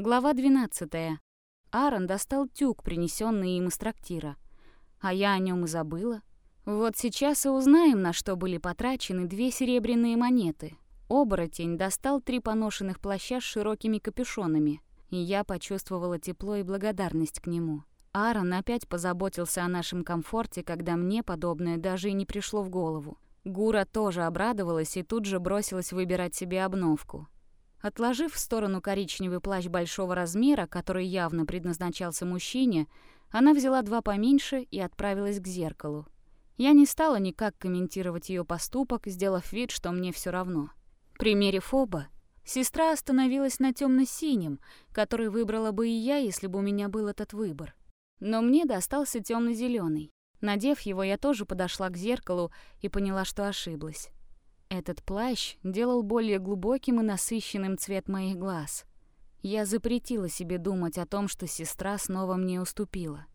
Глава 12. Аарон достал тюк, принесенный им из трактира. А я о нем и забыла. Вот сейчас и узнаем, на что были потрачены две серебряные монеты. Оборотень достал три поношенных плаща с широкими капюшонами, и я почувствовала тепло и благодарность к нему. Аарон опять позаботился о нашем комфорте, когда мне подобное даже и не пришло в голову. Гура тоже обрадовалась и тут же бросилась выбирать себе обновку. Отложив в сторону коричневый плащ большого размера, который явно предназначался мужчине, она взяла два поменьше и отправилась к зеркалу. Я не стала никак комментировать ее поступок, сделав вид, что мне все равно. Примерив оба, сестра остановилась на темно-синем, который выбрала бы и я, если бы у меня был этот выбор. Но мне достался темно-зеленый. Надев его, я тоже подошла к зеркалу и поняла, что ошиблась. Этот плащ делал более глубоким и насыщенным цвет моих глаз. Я запретила себе думать о том, что сестра снова мне уступила.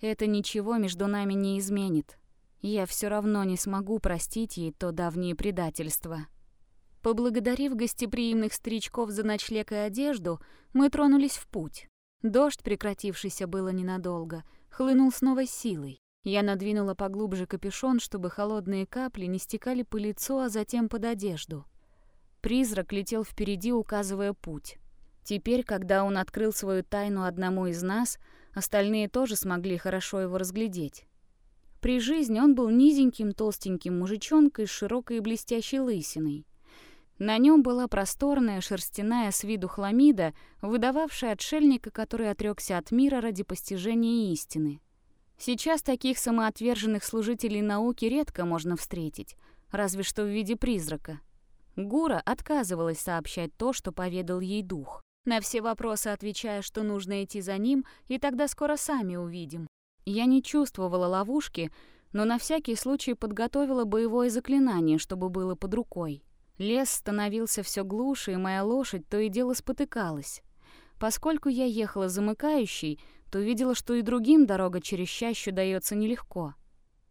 Это ничего между нами не изменит. Я все равно не смогу простить ей то давнее предательство. Поблагодарив гостеприимных старичков за ночлег и одежду, мы тронулись в путь. Дождь, прекратившийся было ненадолго, хлынул с новой силой. Я надвинула поглубже капюшон, чтобы холодные капли не стекали по лицу, а затем под одежду. Призрак летел впереди, указывая путь. Теперь, когда он открыл свою тайну одному из нас, остальные тоже смогли хорошо его разглядеть. При жизни он был низеньким, толстеньким мужичонкой с широкой и блестящей лысиной. На нем была просторная шерстяная с виду хламида, выдававшая отшельника, который отрекся от мира ради постижения истины. Сейчас таких самоотверженных служителей науки редко можно встретить, разве что в виде призрака. Гура отказывалась сообщать то, что поведал ей дух, на все вопросы отвечая, что нужно идти за ним, и тогда скоро сами увидим. Я не чувствовала ловушки, но на всякий случай подготовила боевое заклинание, чтобы было под рукой. Лес становился все глуше, и моя лошадь то и дело спотыкалась. Поскольку я ехала замыкающей, то видела, что и другим дорога через чащу дается нелегко.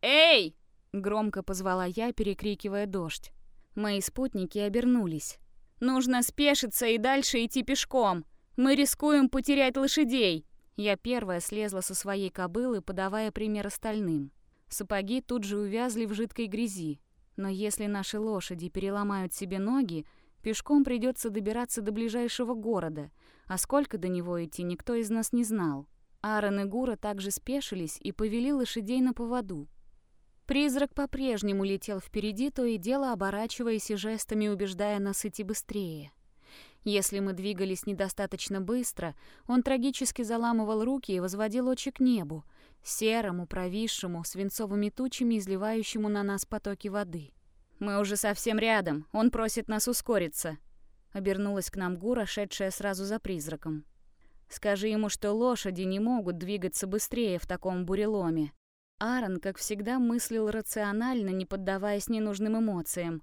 «Эй!» — громко позвала я, перекрикивая дождь. Мои спутники обернулись. «Нужно спешиться и дальше идти пешком. Мы рискуем потерять лошадей!» Я первая слезла со своей кобылы, подавая пример остальным. Сапоги тут же увязли в жидкой грязи. Но если наши лошади переломают себе ноги, пешком придется добираться до ближайшего города, а сколько до него идти, никто из нас не знал. Аарон и Гура также спешились и повели лошадей на поводу. Призрак по-прежнему летел впереди, то и дело оборачиваясь и жестами убеждая нас идти быстрее. Если мы двигались недостаточно быстро, он трагически заламывал руки и возводил очи к небу, серому, провисшему, свинцовыми тучами, изливающему на нас потоки воды. «Мы уже совсем рядом, он просит нас ускориться», — обернулась к нам Гура, шедшая сразу за призраком. Скажи ему, что лошади не могут двигаться быстрее в таком буреломе. Аарон, как всегда, мыслил рационально, не поддаваясь ненужным эмоциям.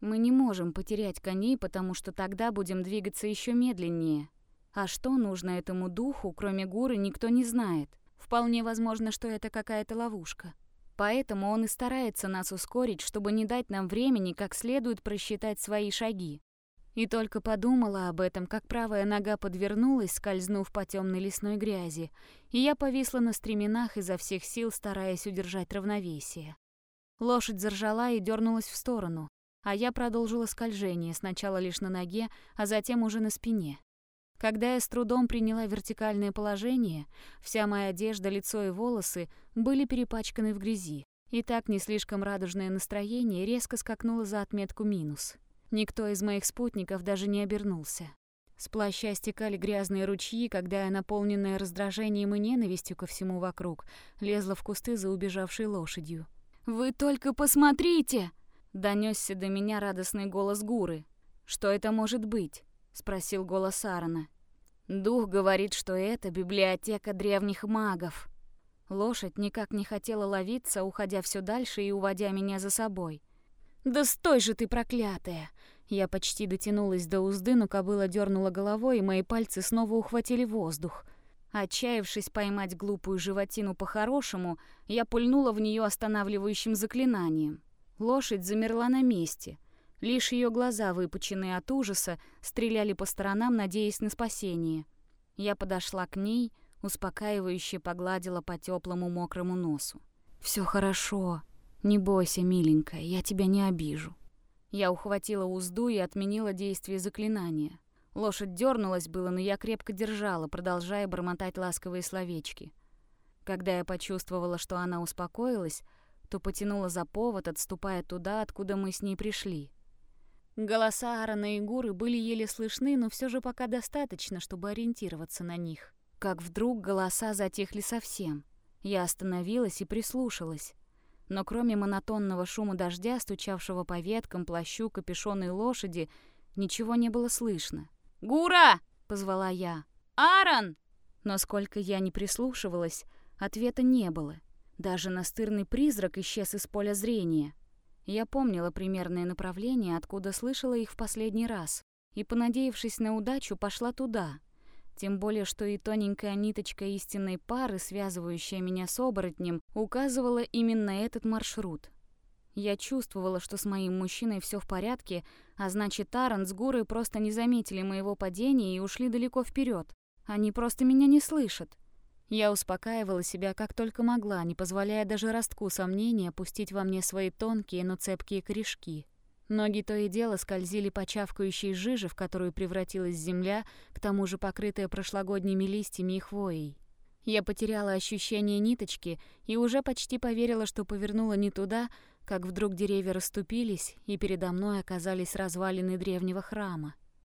Мы не можем потерять коней, потому что тогда будем двигаться еще медленнее. А что нужно этому духу, кроме Гуры, никто не знает. Вполне возможно, что это какая-то ловушка. Поэтому он и старается нас ускорить, чтобы не дать нам времени как следует просчитать свои шаги. И только подумала об этом, как правая нога подвернулась, скользнув по темной лесной грязи, и я повисла на стременах изо всех сил, стараясь удержать равновесие. Лошадь заржала и дернулась в сторону, а я продолжила скольжение, сначала лишь на ноге, а затем уже на спине. Когда я с трудом приняла вертикальное положение, вся моя одежда, лицо и волосы были перепачканы в грязи, и так не слишком радужное настроение резко скакнуло за отметку минус. Никто из моих спутников даже не обернулся. С плаща стекали грязные ручьи, когда я, наполненная раздражением и ненавистью ко всему вокруг, лезла в кусты за убежавшей лошадью. «Вы только посмотрите!» — донесся до меня радостный голос Гуры. «Что это может быть?» — спросил голос Аарона. «Дух говорит, что это библиотека древних магов». Лошадь никак не хотела ловиться, уходя все дальше и уводя меня за собой. «Да стой же ты, проклятая!» Я почти дотянулась до узды, но кобыла дернула головой, и мои пальцы снова ухватили воздух. Отчаявшись поймать глупую животину по-хорошему, я пульнула в нее останавливающим заклинанием. Лошадь замерла на месте. Лишь ее глаза, выпученные от ужаса, стреляли по сторонам, надеясь на спасение. Я подошла к ней, успокаивающе погладила по теплому мокрому носу. Все хорошо. Не бойся, миленькая, я тебя не обижу. Я ухватила узду и отменила действие заклинания. Лошадь дернулась было, но я крепко держала, продолжая бормотать ласковые словечки. Когда я почувствовала, что она успокоилась, то потянула за повод, отступая туда, откуда мы с ней пришли. Голоса Аарона и Гуры были еле слышны, но все же пока достаточно, чтобы ориентироваться на них. Как вдруг голоса затихли совсем. Я остановилась и прислушалась. Но кроме монотонного шума дождя, стучавшего по веткам, плащу, капюшону и лошади, ничего не было слышно. «Гура!» — позвала я. «Аарон!» Но сколько я не прислушивалась, ответа не было. Даже настырный призрак исчез из поля зрения. Я помнила примерное направление, откуда слышала их в последний раз, и, понадеявшись на удачу, пошла туда. Тем более, что и тоненькая ниточка истинной пары, связывающая меня с оборотнем, указывала именно этот маршрут. Я чувствовала, что с моим мужчиной все в порядке, а значит, Таран с Гурой просто не заметили моего падения и ушли далеко вперед. Они просто меня не слышат. Я успокаивала себя как только могла, не позволяя даже ростку сомнения пустить во мне свои тонкие, но цепкие корешки. Ноги то и дело скользили по чавкающей жиже, в которую превратилась земля, к тому же покрытая прошлогодними листьями и хвоей. Я потеряла ощущение ниточки и уже почти поверила, что повернула не туда, как вдруг деревья расступились, и передо мной оказались развалины древнего храма.